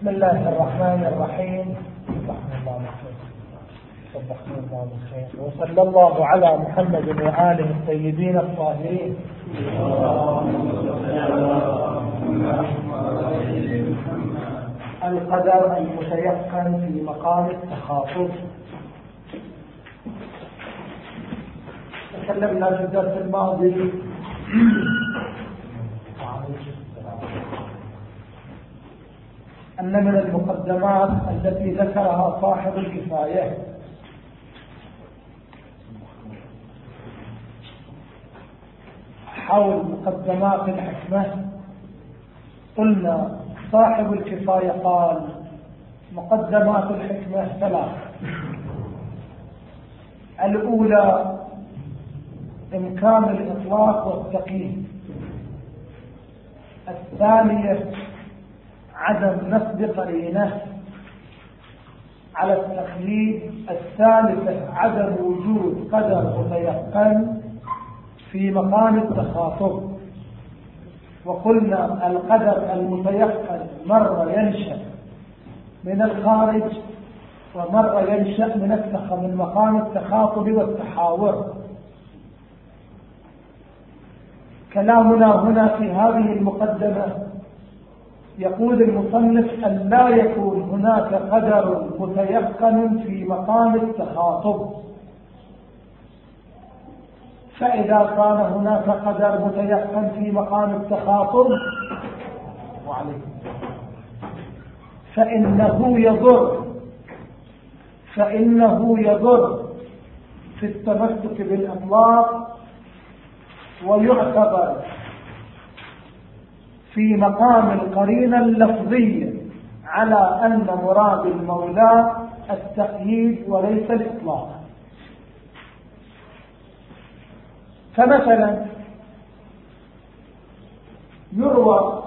بسم الله الرحمن الرحيم. رحمه الله صدقنا الله بالخير وصلى الله على محمد وآله الطيبين الطاهرين. القدر المتيقن في مقام التخاطب. تكلمنا في الدرس الماضي أن من المقدمات التي ذكرها صاحب الكفاية. حول مقدمات الحكمة. قلنا صاحب الكفاية قال مقدمات الحكمة ثلاث. الأولى إمكان الإطلاق والتقييد الثانية عدم نصب قرينة على التقليد الثالثة عدم وجود قدر متيقن في مقام التخاطب. وقلنا القدر المتيقن مرة ينشأ من الخارج ومرة ينشأ من من مقام التخاطب والتحاور. كلامنا هنا في هذه المقدمة يقول المصنف أن لا يكون هناك قدر متيقن في مقام التخاطب. فإذا كان هناك قدر متيقن في مقام التخاطب فإنه يضر فإنه يضر في التمسك بالأطلاق ويعتبر في مقام القرينة اللفظية على أن مراد المولى التقييد وليس الإطلاق. فمثلا يروى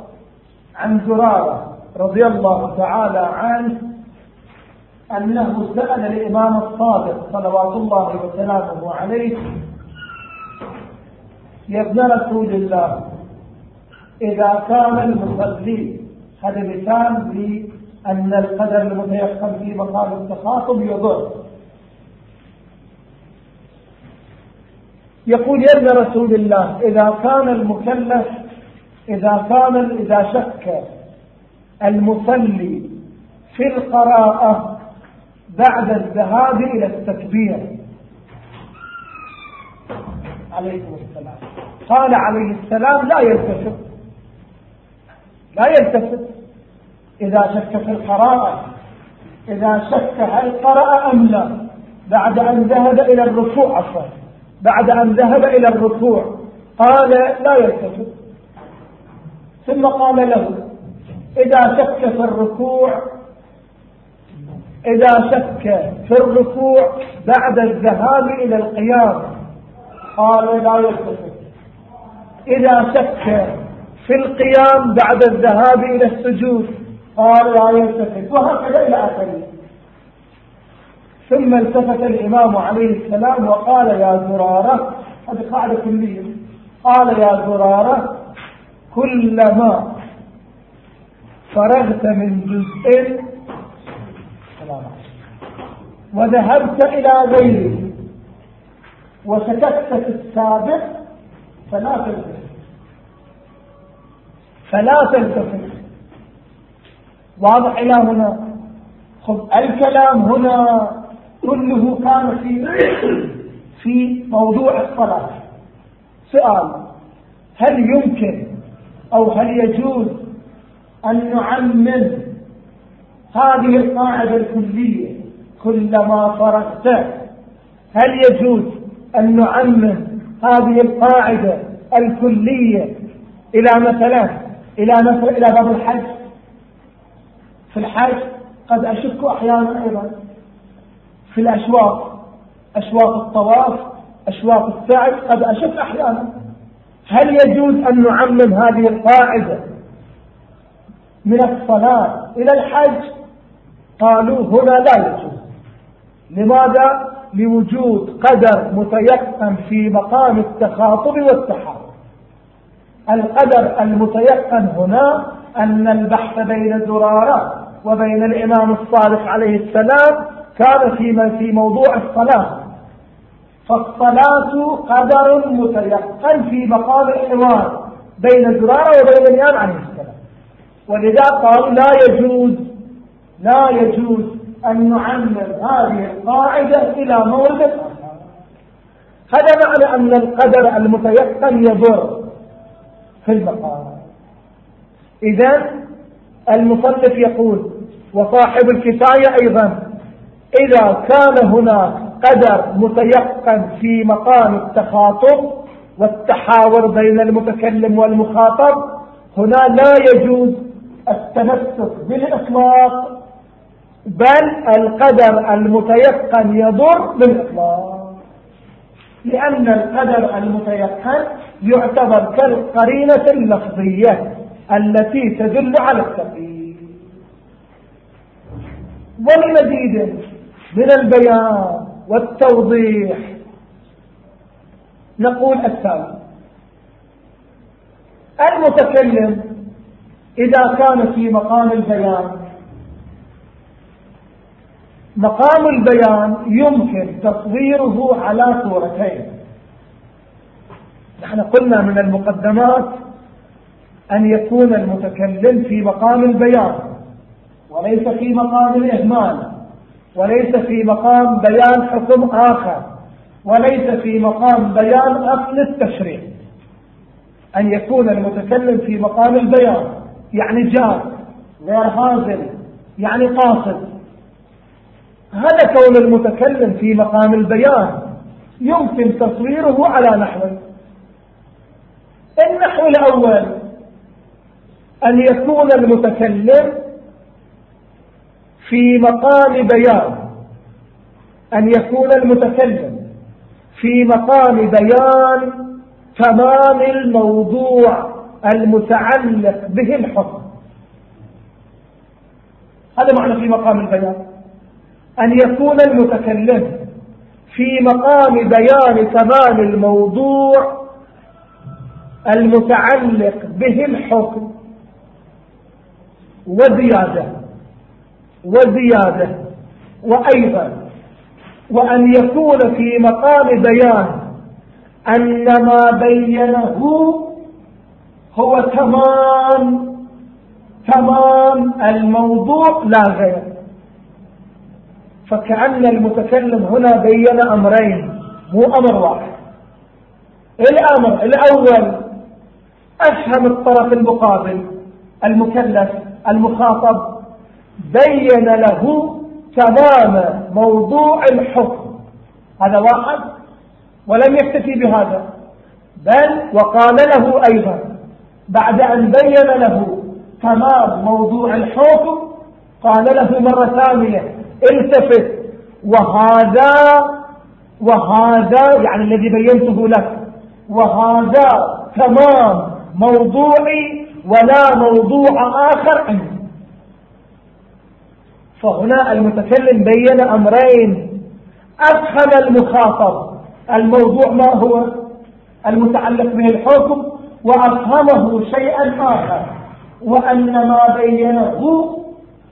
عن زرارة رضي الله تعالى عنه أنه سأل الإمام الصادق صلوات الله وسلامه عليه يا ابن رسول الله إذا كان المصلي هذا مثال لأن القدر المتيقن في مقام التخاطب يضر. يقول يا رسول الله إذا كان المكلف إذا كان إذا شك المصلي في القراءة بعد الذهاب إلى التكبير. عليكم السلام. قال عليه السلام لا يلتفت. لا يلتفت. إذا شك في القراءة إذا شك هل قرأ أم لا بعد أن ذهب إلى الركوع عفوا بعد أن ذهب إلى الركوع قال لا يلتفت. ثم قال له إذا شك في الركوع إذا شك في الركوع بعد الذهاب إلى القيام قال لا يلتفت. إذا شك في القيام بعد الذهاب إلى السجود. قال لا يلتفت وهكذا إلى آخره. ثم التفت الإمام عليه السلام وقال يا زرارة هذه قاعدة كلية قال يا زرارة كلما فرغت من جزء وذهبت إلى غيره وسكت في السابق فلا تلتفت فلا تلتفت. واضح إلى هنا. خب الكلام هنا كله كان في في موضوع الصلاة. سؤال هل يمكن أو هل يجوز أن نعمم هذه القاعدة الكلية كلما فرغت هل يجوز أن نعمم هذه القاعدة الكلية إلى مثلا؟ إلى مثلا إلى باب الحج. في الحج قد أشك أحيانا أيضا. في الأشواط أشواط الطواف أشواط السعي قد أشك أحيانا. هل يجوز أن نعمم هذه القاعدة من الصلاة إلى الحج؟ قالوا هنا لا يجوز. لماذا؟ لوجود قدر متيقن في مقام التخاطب والتحاور القدر المتيقن هنا أن البحث بين زرارة وبين الإمام الصادق عليه السلام كان في في موضوع الصلاة. فالصلاة قدر متيقن في مقام الحوار بين زرارة وبين الإمام عليه السلام. ولذا قال لا يجوز لا يجوز أن نعمم هذه القاعدة إلى مورد هذا معنى أن القدر المتيقن يضر. في المقام. إذا المصنف يقول وصاحب الكفاية أيضا إذا كان هناك قدر متيقن في مقام التخاطب والتحاور بين المتكلم والمخاطب هنا لا يجوز التمسك بالإطلاق بل القدر المتيقن يضر بالإطلاق. لأن القدر المتيقن يعتبر كالقرينة اللفظية التي تدل على التقييد ولمزيد من البيان والتوضيح نقول التالي المتكلم إذا كان في مقام البيان مقام البيان يمكن تصويره على صورتين. نحن قلنا من المقدمات أن يكون المتكلم في مقام البيان وليس في مقام الإهمال وليس في مقام بيان حكم آخر وليس في مقام بيان أصل التشريع. أن يكون المتكلم في مقام البيان يعني جاد غير هازل يعني قاصد هذا كون المتكلم في مقام البيان. يمكن تصويره على نحو. النحو الأول أن يكون المتكلم في مقام بيان. أن يكون المتكلم في مقام بيان تمام الموضوع المتعلق به الحكم. هذا معنى في مقام البيان. أن يكون المتكلم في مقام بيان تمام الموضوع المتعلق به الحكم وزيادة وزيادة وأيضا وأن يكون في مقام بيان أن ما بينه هو تمام تمام الموضوع لا غير. فكأن المتكلم هنا بين أمرين مو أمر واحد. الأمر الأول أفهم الطرف المقابل المكلف المخاطب بين له تمام موضوع الحكم. هذا واحد ولم يكتفي بهذا. بل وقال له أيضا بعد أن بين له تمام موضوع الحكم قال له مرة ثانية التفت. وهذا وهذا يعني الذي بينته لك. وهذا تمام. موضوعي ولا موضوع آخر عندي. فهنا المتكلم بين أمرين. أفهم المخاطب. الموضوع ما هو؟ المتعلق به الحكم. وأفهمه شيئا آخر. وأن ما بينه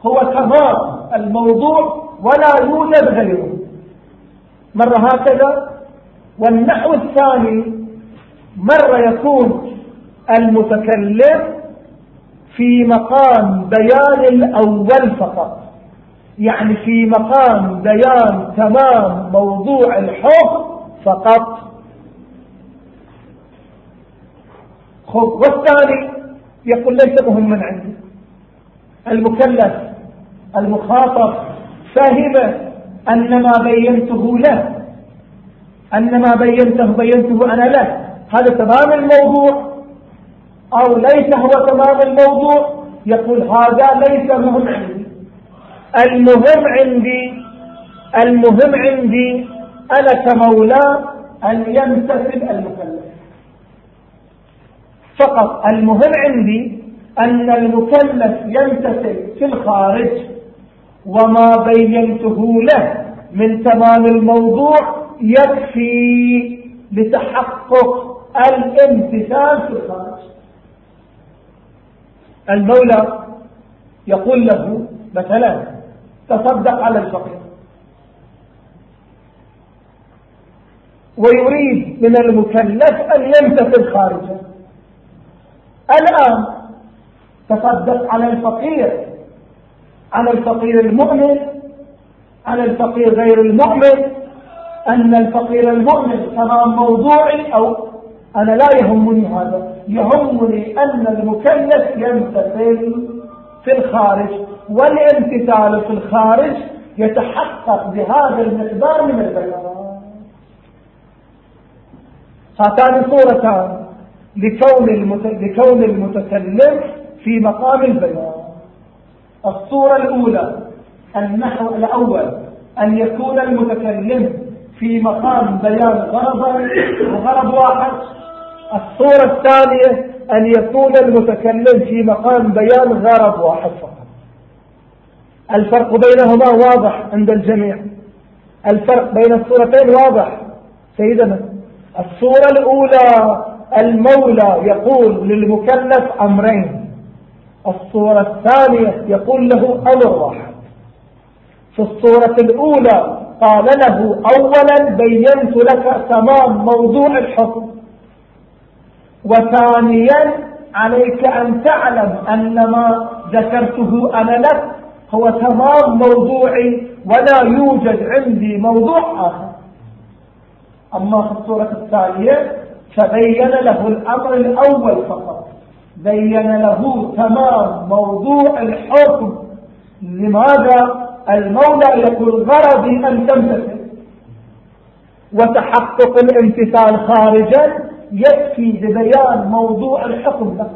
هو تمام. الموضوع ولا يوجد غيره. مرة هكذا والنحو الثاني مرة يكون المتكلم في مقام بيان الأول فقط. يعني في مقام بيان تمام موضوع الحكم فقط. خب والثاني يقول ليس مهما عندي. المكلف المخاطب فهم أن ما بينته له أن ما بينته بينته أنا له هذا تمام الموضوع أو ليس هو تمام الموضوع؟ يقول هذا ليس مهم عندي. المهم عندي المهم عندي أنا كمولاه أن يمتثل المكلف. فقط المهم عندي أن المكلف يمتثل في الخارج. وما بينته له من تمام الموضوع يكفي لتحقق الامتثال في الخارج. المولى يقول له مثلا تصدق على الفقير. ويريد من المكلف أن يمتثل خارجه الآن تصدق على الفقير. على الفقير المؤمن على الفقير غير المؤمن. أن الفقير المؤمن تمام موضوعي أو أنا لا يهمني هذا. يهمني أن المكلف يمتثل في الخارج والامتثال في الخارج يتحقق بهذا المقدار من البيان. هاتان صورتان لكون. لكون المتكلم في مقام البيان. الصورة الأولى النحو الأول أن يكون المتكلم في مقام بيان غرض وغرض واحد. الصورة الثانية أن يكون المتكلم في مقام بيان غرض واحد فقط. الفرق بينهما واضح عند الجميع. الفرق بين الصورتين واضح. سيدنا الصورة الأولى المولى يقول للمكلف أمرين. الصورة الثانية يقول له أمر واحد. في الصورة الأولى قال له أولا بينت لك تمام موضوع الحكم. وثانيا عليك أن تعلم أن ما ذكرته أنا لك هو تمام موضوعي ولا يوجد عندي موضوع آخر. أما في الصورة الثانية فبين له الأمر الأول فقط. بين له تمام موضوع الحكم. لماذا؟ المولى يقول غرضي أن تمتثل. وتحقق الامتثال خارجا يكفي ببيان موضوع الحكم. لك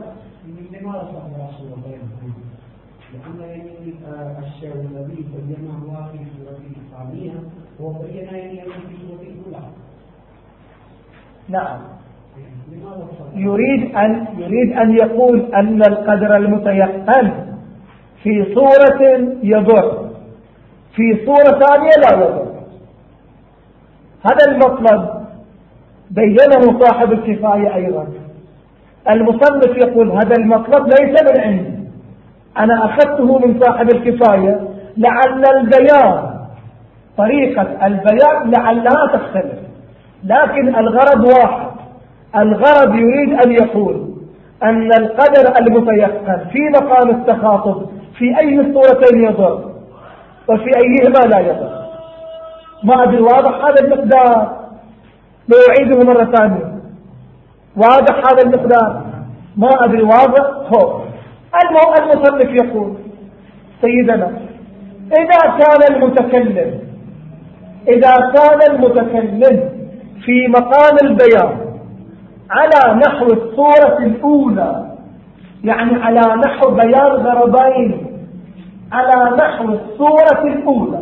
يعني بين يعني نعم. يريد أن يريد أن يقول أن القدر المتيقن في صورة يضر في صورة ثانية لا يضر. هذا المطلب بينه صاحب الكفاية أيضا. المصنف يقول هذا المطلب ليس من عندي. أنا أخذته من صاحب الكفاية لعل البيان طريقة البيان لعلها تختلف. لكن الغرض واحد. الغرض يريد أن يقول أن القدر المتيقن في مقام التخاطب في أي الصورتين يضر وفي أيهما لا يضر. ما أدري واضح هذا المقدار؟ لأعيده مرة ثانية. واضح هذا المقدار؟ ما أدري واضح؟ هو. المصنف يقول سيدنا إذا كان المتكلم إذا كان المتكلم في مقام البيان على نحو الصورة الأولى. يعني على نحو بيان غرضين على نحو الصورة الأولى.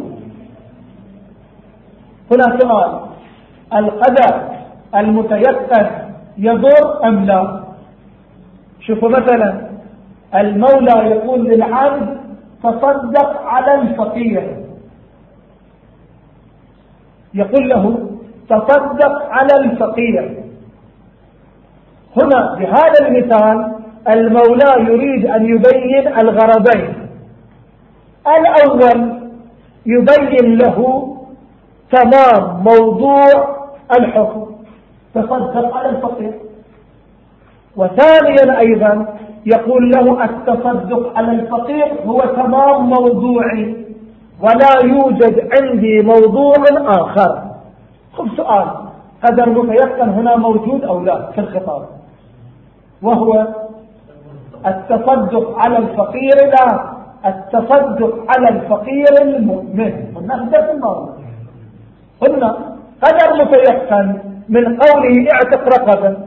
هنا سؤال. القدر المتيقن يضر أم لا؟ شوفوا مثلا المولى يقول للعبد تصدق على الفقير. يقول له تصدق على الفقير. هنا بهذا المثال المولى يريد أن يبين الغرضين. الأول يبين له تمام موضوع الحكم تصدق على الفقير وثانيا أيضا يقول له التصدق على الفقير هو تمام موضوعي ولا يوجد عندي موضوع آخر. خذ سؤال قدر متيقن هنا موجود أو لا في الخطاب؟ وهو التصدق على الفقير لا التصدق على الفقير المؤمن. قلنا في الموضوع قلنا قدر متيقن من قوله اعتق رقبا.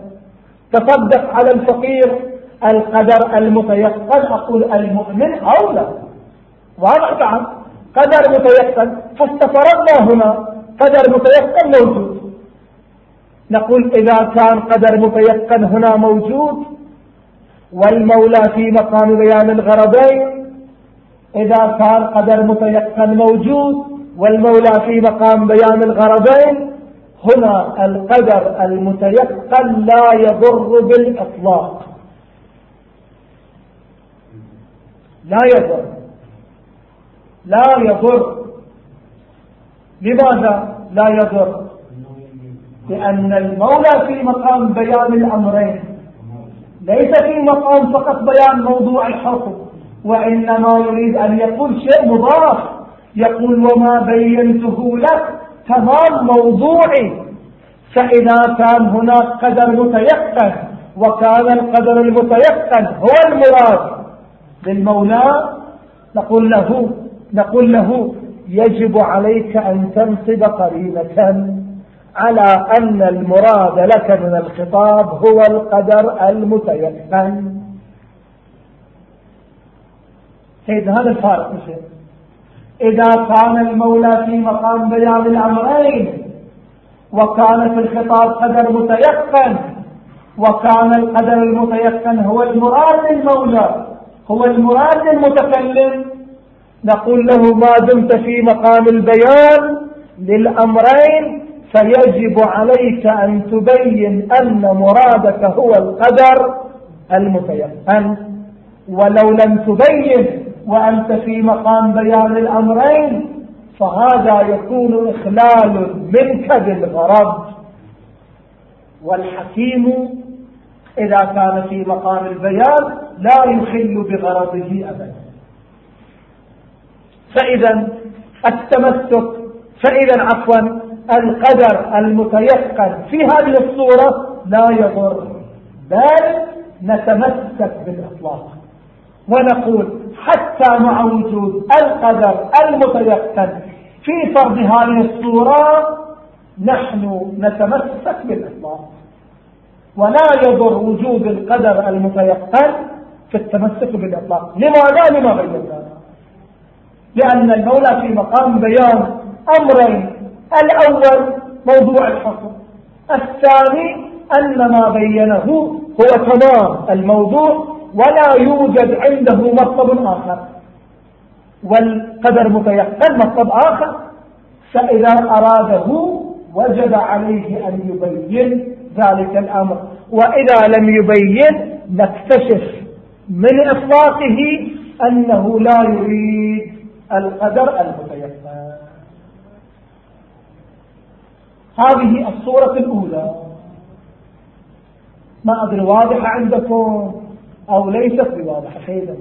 تصدق على الفقير القدر المتيقن أقول المؤمن أولى واضح طبعا. قدر متيقن فاستفرضنا هنا. قدر متيقن موجود. نقول إذا كان قدر متيقن هنا موجود والمولى في مقام بيان الغرضين إذا كان قدر متيقن موجود والمولى في مقام بيان الغرضين هنا القدر المتيقن لا يضر بالإطلاق. لا يضر. لا يضر. لماذا لا يضر؟ لأن المولى في مقام بيان الأمرين. ليس في مقام فقط بيان موضوع الحكم وإنما يريد أن يقول شيء مضاف. يقول وما بينته لك تمام موضوعي. فإذا كان هناك قدر متيقن وكان القدر المتيقن هو المراد للمولى نقول له نقول له يجب عليك أن تنصب قرينة على أن المراد لك من الخطاب هو القدر المتيقن. سيد هذا الفارق إذا كان المولى في مقام بيان الأمرين وكان في الخطاب قدر متيقن وكان القدر المتيقن هو المراد للمولى هو المراد للمتكلم نقول له ما دمت في مقام البيان للأمرين فيجب عليك أن تبين أن مرادك هو القدر المتيقن. ولو لم تبين وأنت في مقام بيان الأمرين فهذا يكون إخلال منك بالغرض. والحكيم إذا كان في مقام البيان لا يخل بغرضه أبدا. فإذا التمسك فإذا عفوا القدر المتيقن في هذه الصورة لا يضر. بل نتمسك بالإطلاق. ونقول حتى مع وجود القدر المتيقن في فرض هذه الصورة نحن نتمسك بالإطلاق. ولا يضر وجود القدر المتيقن في التمسك بالإطلاق. لماذا؟ لما بينا لأن المولى في مقام بيان أمرين الأول موضوع الحكم. الثاني أن ما بينه هو تمام الموضوع ولا يوجد عنده مطلب آخر. والقدر متيقن مطلب آخر. فإذا أراده وجب عليه أن يبين ذلك الأمر. وإذا لم يبين نكتشف من إطلاقه أنه لا يريد القدر المتيقن. هذه الصورة الأولى. ما أدري واضحة عندكم أو ليست بواضحة؟ خيرا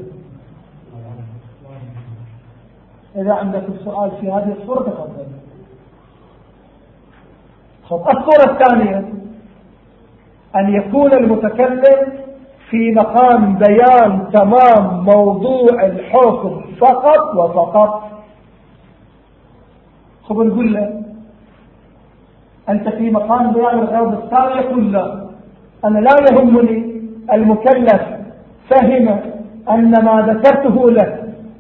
إذا عندكم سؤال في هذه الصورة تفضل. الصورة الثانية. أن يكون المتكلم في مقام بيان تمام موضوع الحكم فقط وفقط. خب نقول له أنت في مقام بيان الغرض الثاني يقول له أنا لا يهمني المكلف فهم أن ما ذكرته له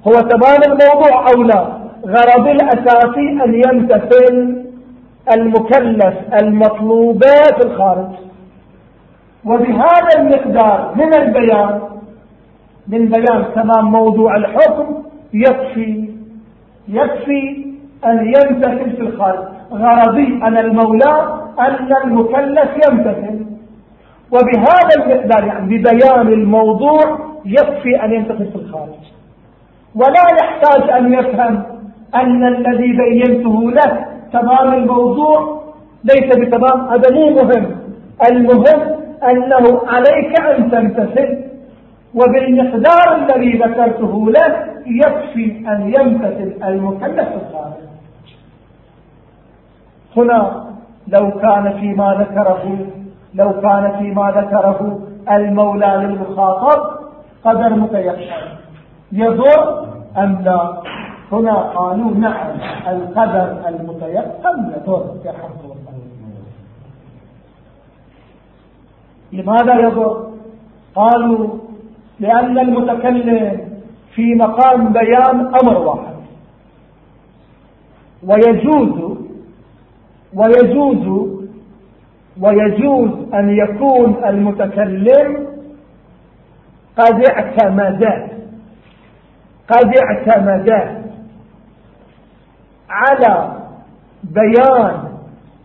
هو تمام الموضوع أو لا. غرضي الأساسي أن يمتثل المكلف المطلوبات في الخارج. وبهذا المقدار من البيان من بيان تمام موضوع الحكم يكفي يكفي أن يمتثل في الخارج. غرضي أنا المولى أن المكلف يمتثل وبهذا المقدار يعني ببيان الموضوع يكفي أن في الخارج. ولا يحتاج أن يفهم أن الذي بينته له تمام الموضوع ليس بتمام. هذا مو مهم. المهم أنه عليك أن تمتثل وبالمقدار الذي ذكرته له يكفي أن يمتثل المكلف الخارج. هنا لو كان فيما ذكره لو كان فيما ذكره المولى للمخاطب قدر متيقن. يضر أم لا؟ هنا قالوا نعم القدر المتيقن يضر الله. لماذا يضر؟ قالوا لأن المتكلم في مقام بيان أمر واحد. ويجوز ويجوز ويجوز أن يكون المتكلم قد اعتمد قد اعتمد على بيان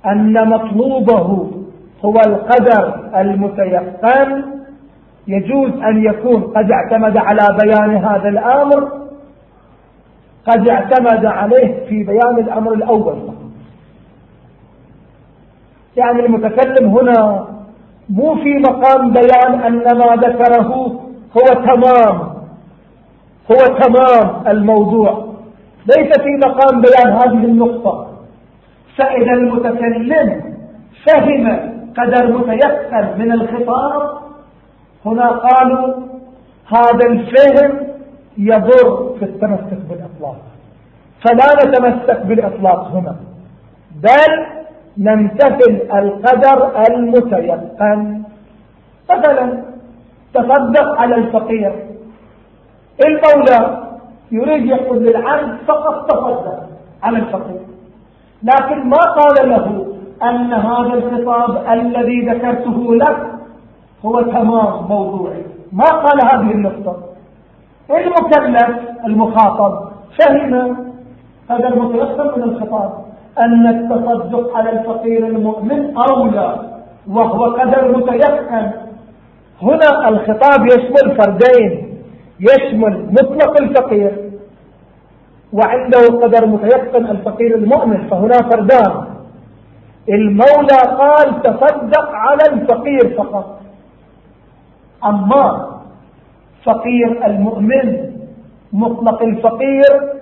أن مطلوبه هو القدر المتيقن. يجوز أن يكون قد اعتمد على بيان هذا الأمر قد اعتمد عليه في بيان الأمر الأول. يعني المتكلم هنا مو في مقام بيان أن ما ذكره هو تمام هو تمام الموضوع. ليس في مقام بيان هذه النقطة. فإذا المتكلم فهم قدر متيقن من الخطاب هنا قالوا هذا الفهم يضر في التمسك بالإطلاق. فلا نتمسك بالإطلاق هنا. بل نمتثل القدر المتيقن. مثلا تصدق على الفقير. المولى يريد يقول للعبد فقط تصدق على الفقير. لكن ما قال له أن هذا الخطاب الذي ذكرته لك هو تمام موضوعي. ما قال هذه النقطة. المكلف المخاطب فهم هذا المتيقن من الخطاب. أن التصدق على الفقير المؤمن أولى وهو قدر متيقن. هنا الخطاب يشمل فردين يشمل مطلق الفقير وعنده قدر متيقن الفقير المؤمن فهنا فردان. المولى قال تصدق على الفقير فقط. أما فقير المؤمن مطلق الفقير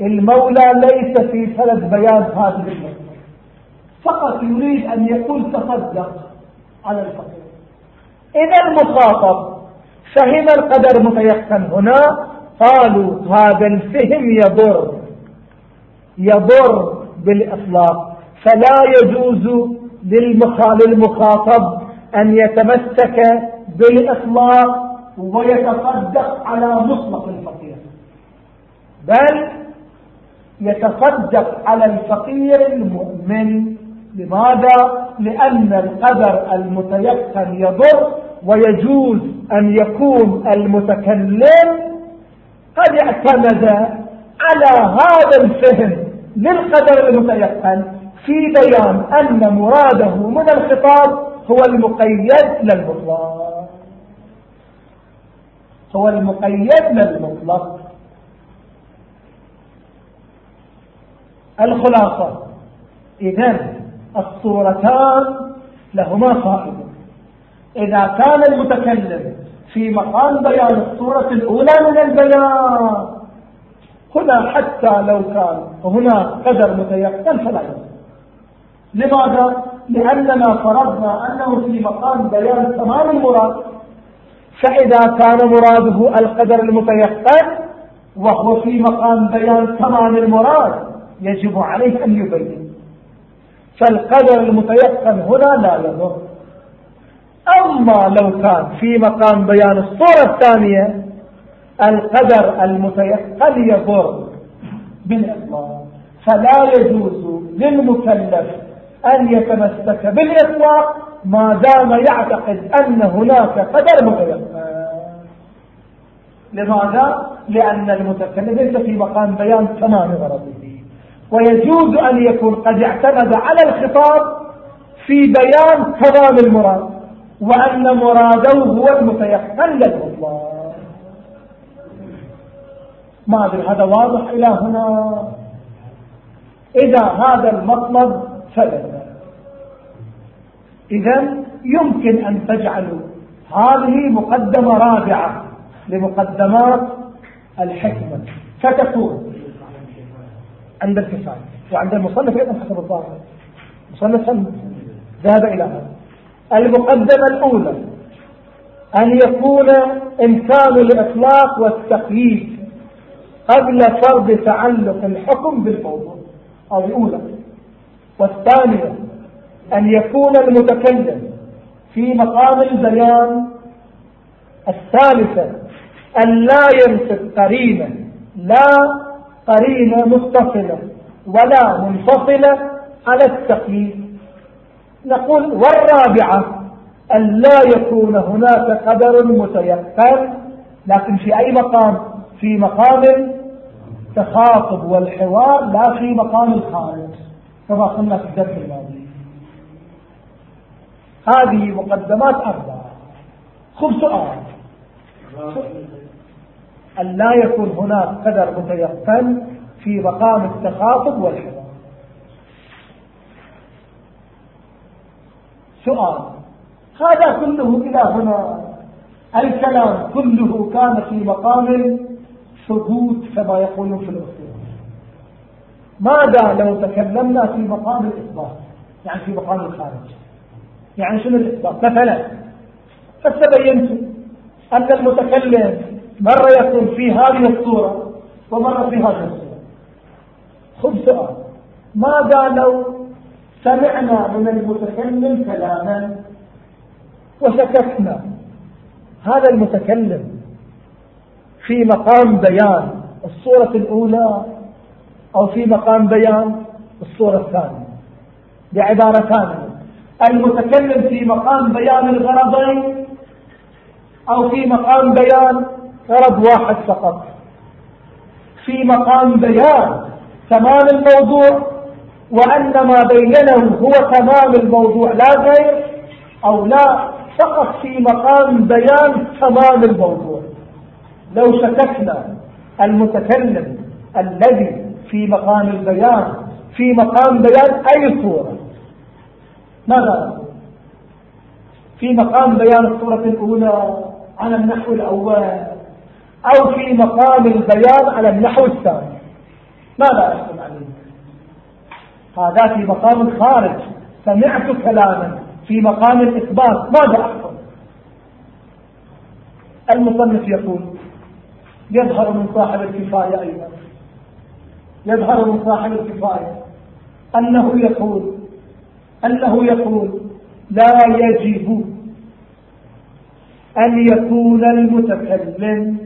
المولى ليس في سند بيان هذه النقطة فقط يريد أن يقول تصدق على الفقير. إذا المخاطب فهم القدر متيقن هنا. قالوا هذا الفهم يضر. يضر بالإطلاق. فلا يجوز للمخاطب أن يتمسك بالإطلاق ويتصدق على مطلق الفقير. بل يتصدق على الفقير المؤمن. لماذا؟ لأن القدر المتيقن يضر ويجوز أن يكون المتكلم قد اعتمد على هذا الفهم للقدر المتيقن في بيان أن مراده من الخطاب هو المقيد للمطلق. هو المقيد للمطلق. الخلاصة. إذا الصورتان لهما فائدة إذا كان المتكلم في مقام بيان الصورة الأولى من البيان هنا حتى لو كان هنا قدر متيقن فلا يجوز. لماذا؟ لأننا فرضنا أنه في مقام بيان تمام المراد. فإذا كان مراده القدر المتيقن وهو في مقام بيان تمام المراد يجب عليه أن يبين. فالقدر المتيقن هنا لا يضر. أما لو كان في مقام بيان الصورة الثانية القدر المتيقن يضر بالإطلاق فلا يجوز للمكلف أن يتمسك بالإطلاق ما دام يعتقد أن هناك قدر متيقن. لماذا؟ لأن المتكلم ليس في مقام بيان تمام غرضه. ويجوز أن يكون قد اعتمد على الخطاب في بيان تمام المراد وأن مراده هو المتيقن للمطلق ما أدري هذا واضح إلى هنا؟ إذا هذا المطلب ثبت إذا يمكن أن تجعلوا هذه مقدمة رابعة لمقدمات الحكمة. فتكون عند الكفاية وعند المصنف أيضا حسب الظاهر. مصنف ذهب إلى هذا. المقدمة الأولى. أن يكون إمكان الإطلاق والتقييد قبل فرض تعلق الحكم بالموضوع. أو الأولى. والثانية. أن يكون المتكلم في مقام البيان الثالثة. أن لا ينصب قرينا. لا قرينة متصلة ولا منفصلة على التقييد. نقول والرابعة أن لا يكون هناك قدر متيقن لكن في أي مقام؟ في مقام التخاطب والحوار لا في مقام الخارج كما قلنا في الدرس الماضي. هذه مقدمات أربعة. خذ سؤال. أن لا يكون هناك قدر متيقن في مقام التخاطب والحوار. سؤال هذا كله إلى هنا؟ الكلام كله كان في مقام ثبوت كما يقولون في الأصول. ماذا لو تكلمنا في مقام الإثبات؟ يعني في مقام الخارج. يعني شنو الإثبات؟ مثلا فاستبينت أن المتكلم مرة يكون في هذه الصورة ومرة في هذه الصورة. خذ سؤال. ماذا لو سمعنا من المتكلم كلاما وسكتنا هذا المتكلم في مقام بيان الصورة الأولى أو في مقام بيان الصورة الثانية؟ بعبارة ثانية المتكلم في مقام بيان الغرضين أو في مقام بيان غرض واحد فقط. في مقام بيان تمام الموضوع وأن ما بينه هو تمام الموضوع لا غير أو لا فقط في مقام بيان تمام الموضوع. لو شككنا المتكلم الذي في مقام البيان في مقام بيان أي صورة؟ ماذا؟ في مقام بيان الصورة الأولى على النحو الأول. أو في مقام البيان على النحو الثاني. ماذا أحكم عليه هذا في مقام الخارج. سمعت كلاما في مقام الإثبات. ماذا أحكم المصنف يقول يظهر من صاحب الكفاية أيضا. يظهر من صاحب الكفاية أنه يقول أنه يقول لا يجب أن يكون المتكلم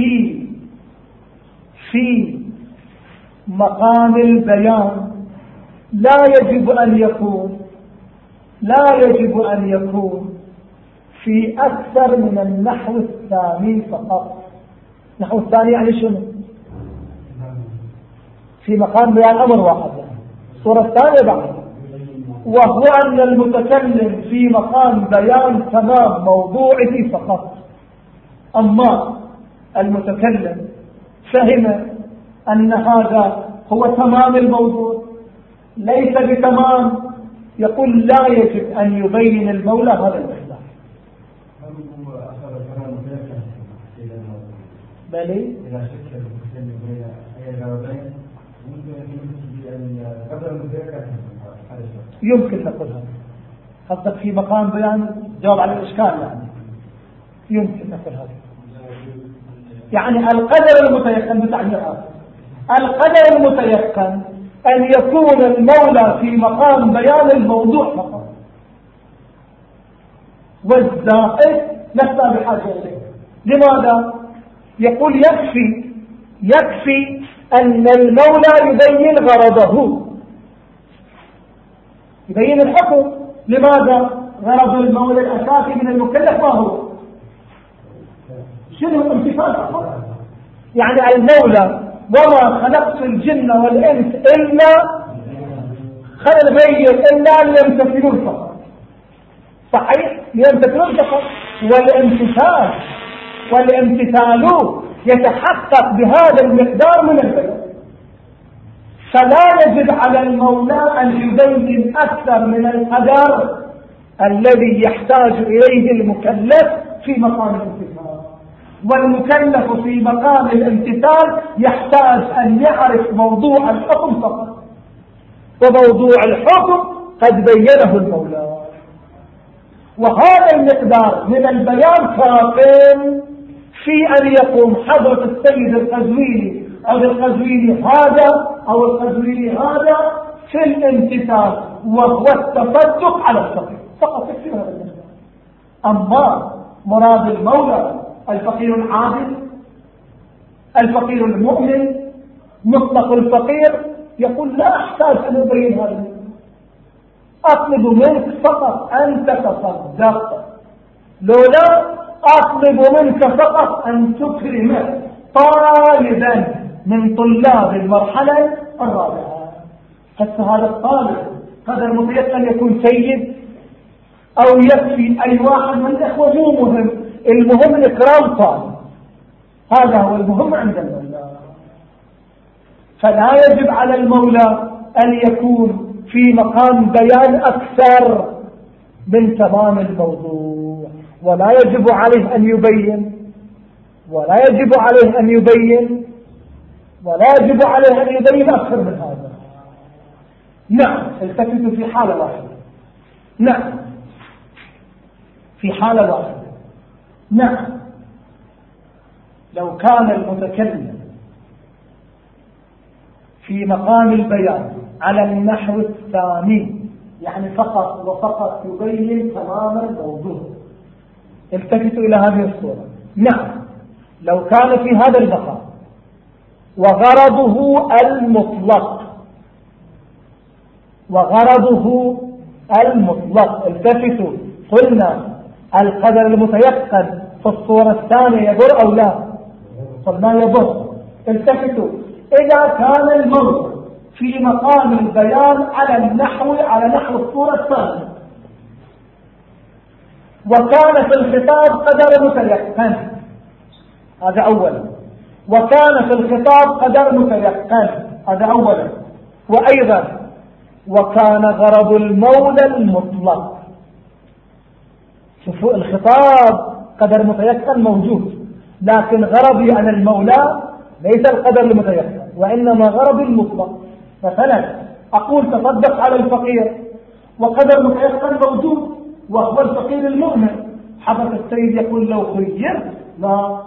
في في مقام البيان لا يجب أن يكون لا يجب أن يكون في أكثر من النحو الثاني فقط. النحو الثاني يعني شنو؟ في مقام بيان أمر واحد. الصورة الثانية بعد. وهو أن المتكلم في مقام بيان تمام موضوعه فقط. أما المتكلم فهم أن هذا هو تمام الموضوع. ليس بتمام. يقول لا يجب أن يبين المولى هذا الإخلاف بل شك المتكلم بين يمكن نقول هذا. قصدك في مقام بيان جواب على الإشكال يعني. يمكن نقول هذا. يعني القدر المتيقن بتعبيرات القدر المتيقن أن يكون المولى في مقام بيان الموضوع فقط. والزائد لست بحاجة إليه. لماذا؟ يقول يكفي يكفي أن المولى يبين غرضه. يبين الحكم. لماذا؟ غرض المولى الأساسي من المكلف ما هو؟ شنو الامتثال فقط يعني المولى وما خلقت الجن والإنس إلا خلق غير إلا ليمتثلون فقط. صحيح؟ ليمتثلون فقط. والامتثال والامتثال يتحقق بهذا المقدار من البيان فلا يجب على المولى أن يبين أكثر من القدر الذي يحتاج إليه المكلف في مقام الامتثال والمكلف في مقام الامتثال يحتاج أن يعرف موضوع الحكم فقط. وموضوع الحكم قد بينه المولى. وهذا المقدار من البيان كافٍ في أن يقوم حضرة السيد القزويني أو القزويني هذا أو القزويني هذا في الامتثال وهو التصدق على الفقير فقط يكفي هذا المقدار. أما مراد المولى الفقير العادل الفقير المؤمن مطلق الفقير يقول لا أحتاج أن أبين هذا أطلب منك فقط أن تتصدق. لولا أطلب منك فقط أن تكرم طالبا من طلاب المرحلة الرابعة. حتى هذا الطالب. قدر مطيق أن يكون سيد أو يكفي أي واحد من الإخوة مو مهم. المهم الإكرام طالب هذا هو المهم عند المولى. فلا يجب على المولى أن يكون في مقام بيان أكثر من تمام الموضوع. ولا يجب عليه أن يبين. ولا يجب عليه أن يبين. ولا يجب عليه أن يبين أكثر من هذا. نعم التفتوا في حالة واحدة. نعم في حالة واحدة. نعم. لو كان المتكلم في مقام البيان على النحو الثاني يعني فقط وفقط يبين تمام الموضوع. التفتوا إلى هذه الصورة. نعم. لو كان في هذا المقام وغرضه المطلق وغرضه المطلق التفتوا قلنا القدر المتيقن في الصورة الثانية يضر أو لا؟ قلنا يضر التفتوا. إذا كان الموضوع في مقام البيان على النحو على نحو الصورة الثانية. وكان في الخطاب قدر متيقن. هذا أولا وكان في الخطاب قدر متيقن. هذا أولا وأيضا وكان غرض المولى المطلق. شوفوا الخطاب قدر متيقن موجود لكن غرضي أن المولى ليس القدر المتيقن وإنما غرض المطلق. مثلا أقول تصدق على الفقير وقدر متيقن موجود وهو الفقير المؤمن. حضرة السيد يقول لو خير لا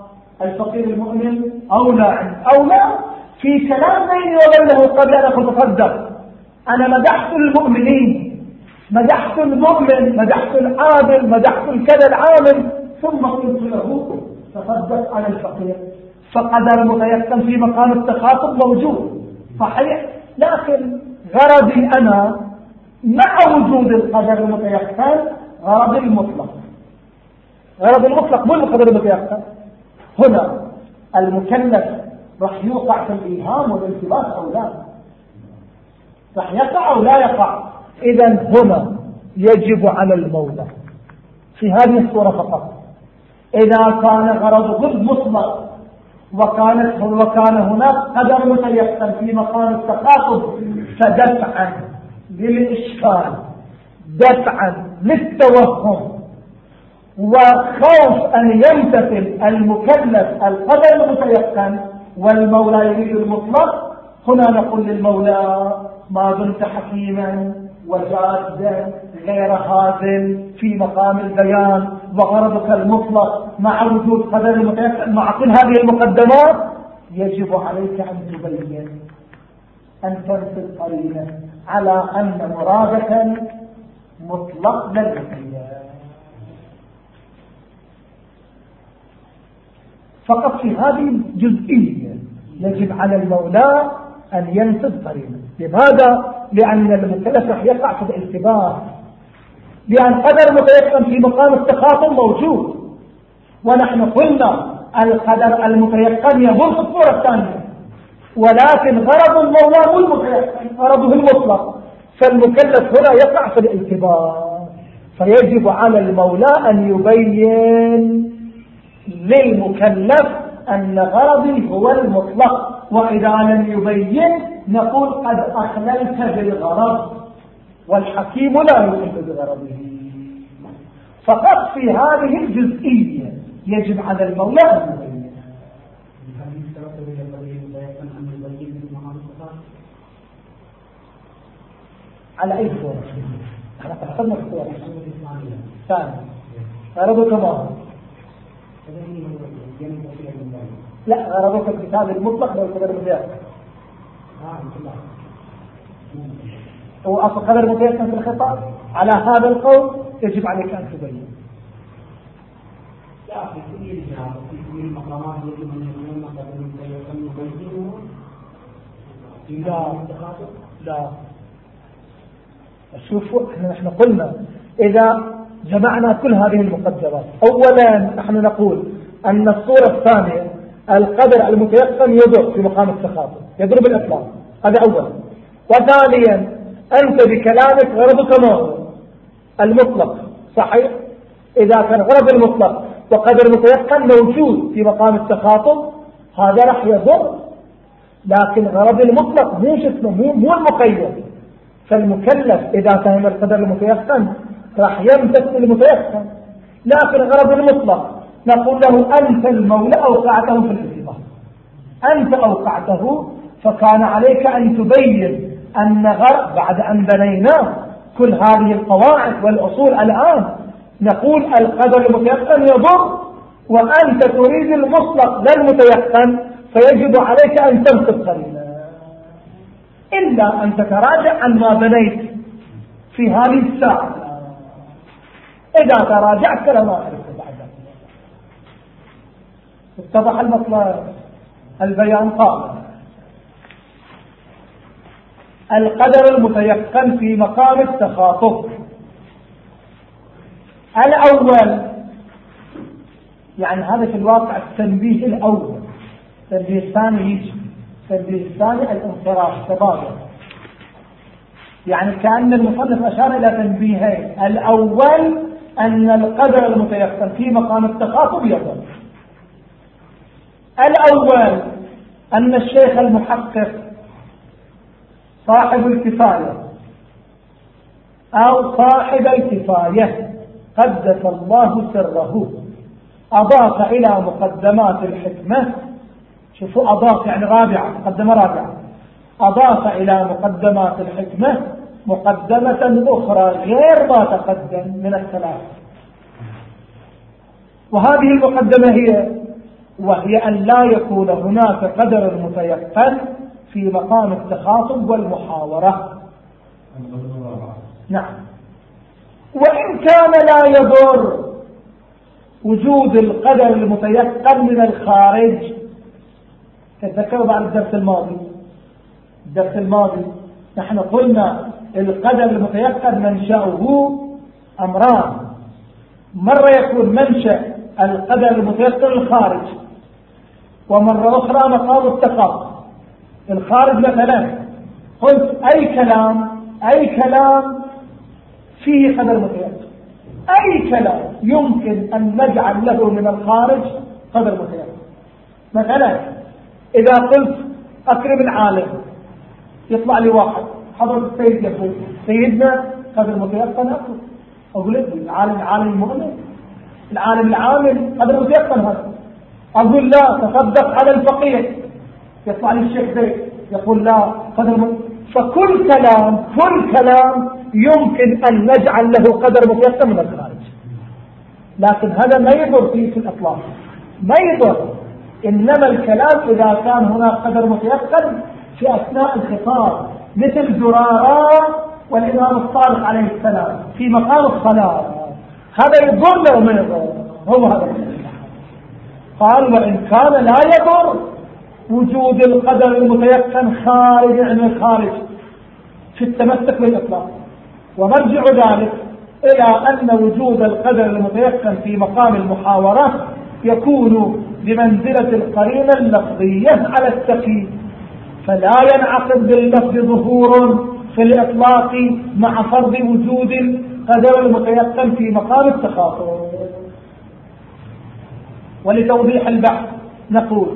الفقير المؤمن أولى أولى في كلام بيني وبينه قبل أن أتصدق أنا مدحت المؤمنين مدحت المؤمن مدحت العادل مدحت الكذا العامل. ثم قلت له تصدق على الفقير. فقدر متيقن في مقام التخاطب موجود. صحيح؟ لكن غرضي أنا مع وجود القدر المتيقن غرض المطلق. غرض المطلق مو القدر المتيقن. هنا المكلف راح يوقع في الإيهام والالتباس أو لا. راح يقع أو لا يقع. إذا هنا يجب على المولى في هذه الصورة فقط. إذا كان غرضه المطلق وكانت وكان هناك قدر متيقن في مقام التخاطب فدفعا للإشكال دفعا للتوهم وخوف أن يمتثل المكلف القدر المتيقن والمولى يريد المطلق. هنا نقول للمولى ما دمت حكيما وجادا غير هازل في مقام البيان وغرضك المطلق مع وجود قدر المتيقن مع كل هذه المقدمات يجب عليك أن تبين أن تنسل قرينة على أن مرادك مطلق للمقيم فقط في هذه الجزئية يجب على المولى أن ينسب قرينة لماذا؟ لأن المكلف راح يقع في الالتباس لأن قدر متيقن في مقام التخاطب موجود. ونحن قلنا القدر المتيقن في الصورة الثانية ولكن غرض المولى مو المتيقن غرضه المطلق. فالمكلف هنا يقع في الالتباس فيجب على المولى أن يبين للمكلف أن غرضي هو المطلق وإذا لم يبين نقول قد أخللت بالغرض والحكيم لا يخل بغرضه. فقط في هذه الجزئية يجب على المولى أن يبين على أي صورة؟ إحنا تحصلنا الصورة ثاني غرضك ما هو لا غرضك الكتاب المطلق لو القدر المتيقن هو أصل قدر متيقن في الخطاب على هذا القول يجب عليك أن تبين. لا في كل في كل المقامات يجب أن يكون قدر متيقن يبينه لا لا. شوفوا إحنا نحن قلنا إذا جمعنا كل هذه المقدرات أولا نحن نقول أن الصورة الثانية القدر المتيقن يضر في مقام التخاطب يضر بالإطلاق. هذا أولا. وثانيا أنت بكلامك غرضك هو؟ المطلق. صحيح؟ إذا كان غرض المطلق وقدر متيقن موجود في مقام التخاطب هذا راح يضر. لكن غرض المطلق مو اسمه مو, مو المقيد. فالمكلف إذا فهم القدر المتيقن راح يمتثل المتيقن. لكن غرض المطلق نقول له أنت المولى أوقعته في الإصابة أنت أوقعته فكان عليك أن تبين أن غرض بعد أن بنينا كل هذه القواعد والأصول الآن نقول القدر المتيقن يضر وأنت تريد المطلق لا المتيقن فيجب عليك أن تنقذ قليلا. إلا أن تتراجع عن ما بنيت في هذه الساعة. إذا تراجعت فلا أعرف. اتضح المطلب. البيان قال القدر المتيقن في مقام التخاطب. الأول يعني هذا في الواقع التنبيه الأول. التنبيه الثاني يجي. التنبيه الثاني الانصراف تبادل يعني كأن المصنف أشار إلى تنبيهين. الأول أن القدر المتيقن في مقام التخاطب يضل الأول أن الشيخ المحقق صاحب الكفاية أو صاحب الكفاية قدس الله سره. أضاف إلى مقدمات الحكمة. شوفوا أضاف يعني رابعة مقدمة رابعة. أضاف إلى مقدمات الحكمة مقدمة أخرى غير ما تقدم من الثلاث. وهذه المقدمة هي وهي أن لا يكون هناك قدر متيقن في مقام التخاطب والمحاورة. نعم. وإن كان لا يضر وجود القدر المتيقن من الخارج تذكروا بعد الدرس الماضي؟ الدرس الماضي نحن قلنا القدر المتيقن منشأه أمران. مرة يكون منشأ القدر المتيقن الخارج. ومرة أخرى مقام التقاطع الخارج مثلا قلت أي كلام أي كلام فيه قدر متيقن أي كلام يمكن أن نجعل له من الخارج قدر متيقن مثلا إذا قلت أكرم العالم يطلع لي واحد حضرة السيد يقول سيدنا قدر متيقن أقول لك العالم العالم المؤمن العالم العامل قدر متيقن هذا أقول لا تصدق على الفقير. يطلع لي الشيخ زيد يقول لا قدر فكل كلام كل كلام يمكن أن نجعل له قدر متيقن من الخارج. لكن هذا ما يضر فيه في الأطلاق. ما يضر إنما الكلام إذا كان هناك قدر متيقن في أثناء الخطاب مثل زرارة والإمام الصادق عليه السلام في مقام الصلاة. هذا يضر له من يضر. هو هذا. قال وإن كان لا يضر وجود القدر المتيقن خارج عن الخارج في التمسك بالإطلاق. ومرجع ذلك إلى أن وجود القدر المتيقن في مقام المحاورة يكون بمنزلة القرينة اللفظية على التقييد. فلا ينعقد باللفظ ظهور في الإطلاق مع فرض وجود القدر المتيقن في مقام التخاطب ولتوضيح البحث. نقول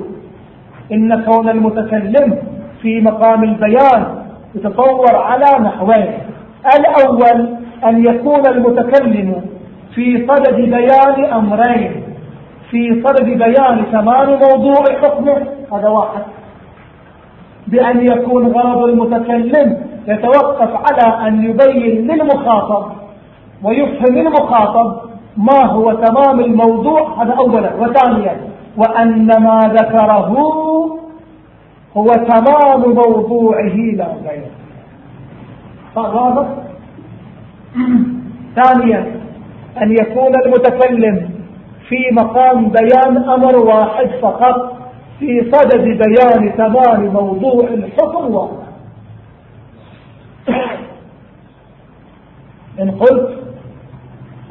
إن كون المتكلم في مقام البيان يتصور على نحوين. الأول أن يكون المتكلم في صدد بيان أمرين. في صدد بيان تمام موضوع حكمه. هذا واحد. بأن يكون غرض المتكلم يتوقف على أن يبين للمخاطب ويفهم المخاطب ما هو تمام الموضوع هذا أولا وثانيا وأن ما ذكره هو تمام موضوعه لا غير فغاضب. ثانيا أن يكون المتكلم في مقام بيان أمر واحد فقط في صدد بيان تمام موضوع الحكم واحد. إن قلت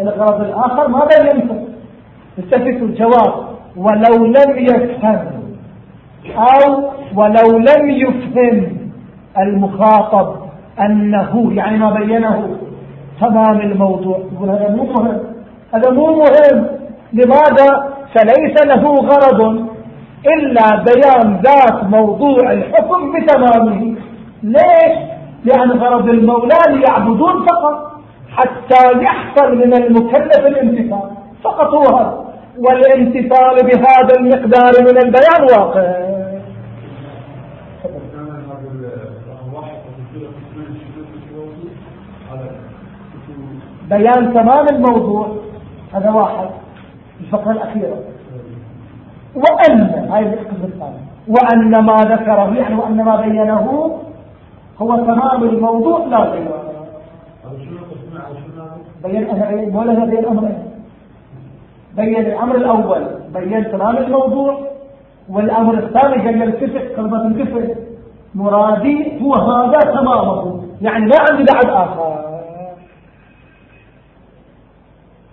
الغرض الآخر ماذا ينفع؟ التفت الجواب ولو لم يفهم أو ولو لم يفهم المخاطب أنه يعني ما بينه تمام الموضوع. يقول هذا مو مهم. هذا مو مهم. لماذا؟ فليس له غرض إلا بيان ذات موضوع الحكم بتمامه. ليش؟ لأن غرض المولى ليعبدون فقط. حتى يحصل من المكلف الامتثال فقط هو هذا. والامتثال بهذا المقدار من البيان واقع. بيان تمام الموضوع. هذا واحد. الفقرة الأخيرة. وأن هاي القسم الثاني وأن ما ذكره يعني وأن ما بينه هو تمام الموضوع لا غير بين ولا بين أمرين بين الأمر الأول بين تمام الموضوع والأمر الثاني بين الكفر كلمة الكفر. مرادي هو هذا تمامه. يعني ما عندي بعد آخر.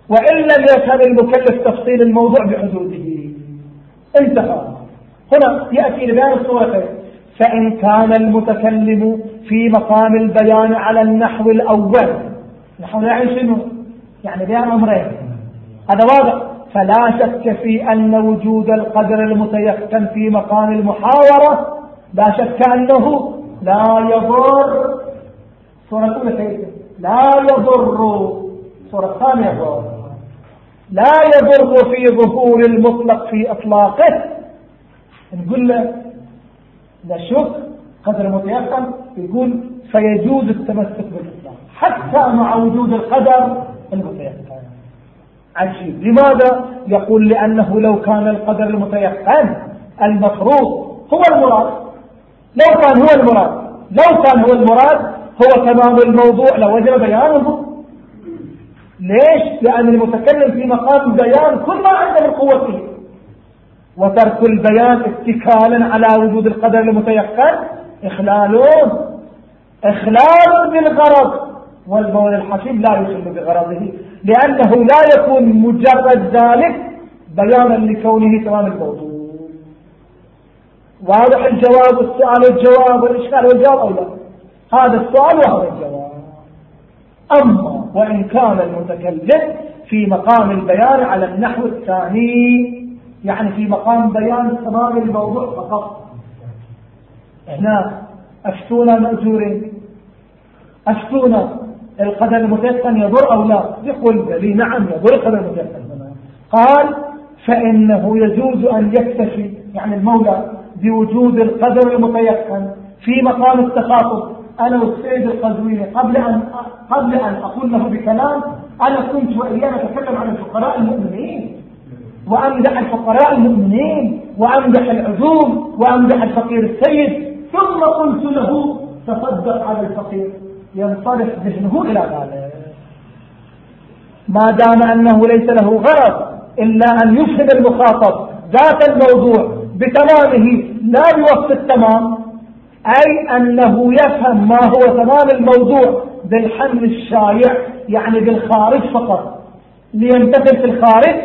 وإن لم يفهم المكلف تفصيل الموضوع بحدوده. انتهى. هنا يأتي لبيان الصورتين فإن كان المتكلم في مقام البيان على النحو الأول نحو يعني شنو. يعني بيان أمرين هذا واضح. فلا شك في أن وجود القدر المتيقن في مقام المحاورة لا شك أنه لا يضر. صورة الأولى لا يضر. صورة الثانية. يضر لا يضر في ظهور المطلق في إطلاقه. نقول له نشك قدر متيقن يقول فيجوز التمسك بالإطلاق حتى مع وجود القدر. المتيقن. عجيب. لماذا؟ يقول لأنه لو كان القدر المتيقن المفروض هو المراد. لو كان هو المراد. لو كان هو المراد هو تمام الموضوع. لوجب بيانه. ليش؟ لأن المتكلم في مقام بيان كل ما عنده من قوته. وترك البيان اتكالا على وجود القدر المتيقن إخلال. إخلال بالغرض. والمولى الحكيم لا يخل بغرضه لأنه لا يكون مجرد ذلك بيانا لكونه تمام الموضوع. واضح الجواب والسؤال والجواب والإشكال والجواب أو لا؟ هذا السؤال وهذا الجواب. أما وإن كان المتكلم في مقام البيان على النحو الثاني يعني في مقام بيان تمام الموضوع فقط. هنا أفتونا مأجورين. أفتونا القدر المتيقن يضر أو لا؟ يقول لي نعم يضر القدر المتيقن قال فإنه يجوز أن يكتفي يعني المولى بوجود القدر المتيقن في مقام التخاطب. أنا والسيد القزويني قبل أن قبل أن أقول له بكلام أنا كنت وإياه نتكلم عن الفقراء المؤمنين. وأمدح الفقراء المؤمنين وأمدح العزوم وأمدح الفقير السيد ثم قلت له تصدق على الفقير. ينصرف ذهنه إلى ذلك. ما دام أنه ليس له غرض إلا أن يفهم المخاطب ذات الموضوع بتمامه لا بوصف التمام أي أنه يفهم ما هو تمام الموضوع بالحمل الشايع يعني بالخارج فقط ليمتثل في الخارج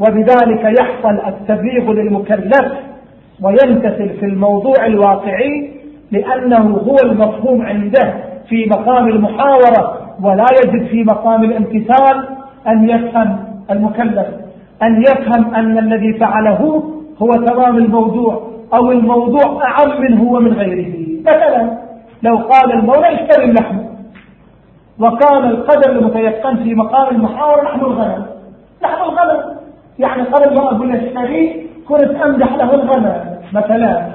وبذلك يحصل التبليغ للمكلف ويمتثل في الموضوع الواقعي لأنه هو المفهوم عنده. في مقام المحاورة ولا يجد في مقام الامتثال أن يفهم المكلف. أن يفهم أن الذي فعله هو تمام الموضوع أو الموضوع أعم منه ومن غيره. مثلا لو قال المولى اشتري اللحم وكان القدر المتيقن في مقام المحاور نحن الغنم. نحن الغنم. يعني قبل ما أقول اشتري كنت أمدح له الغنم مثلا.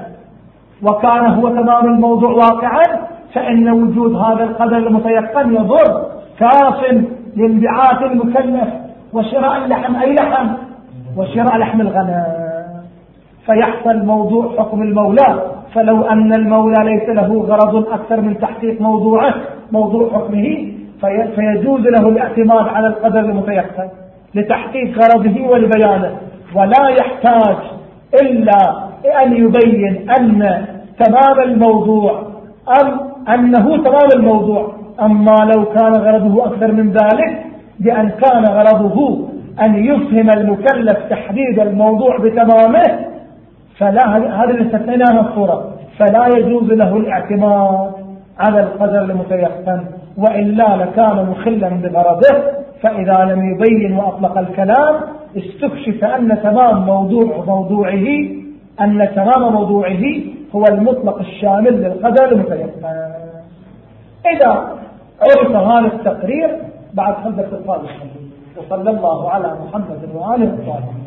وكان هو تمام الموضوع واقعا فإن وجود هذا القدر المتيقن يضر. كاف لانبعاث المكلف وشراء اللحم أي لحم؟ وشراء لحم الغنم. فيحصل موضوع حكم المولى. فلو أن المولى ليس له غرض أكثر من تحقيق موضوعه موضوع حكمه فيجوز له الاعتماد على القدر المتيقن لتحقيق غرضه ولبيانه. ولا يحتاج إلا أن يبين أن تمام الموضوع أم أنه تمام الموضوع. أما لو كان غرضه أكثر من ذلك بأن كان غرضه أن يفهم المكلف تحديد الموضوع بتمامه فلا هذا استثنيناه الصورة. فلا يجوز له الاعتماد على القدر المتيقن. وإلا لكان مخلا بغرضه. فإذا لم يبين وأطلق الكلام استكشف أن تمام موضوع موضوعه أن تمام موضوعه هو المطلق الشامل للقدر المتيقن. إذا عرف هذا التقرير بعد خلدة القادة وصلى الله على محمد وآله الطاهرين.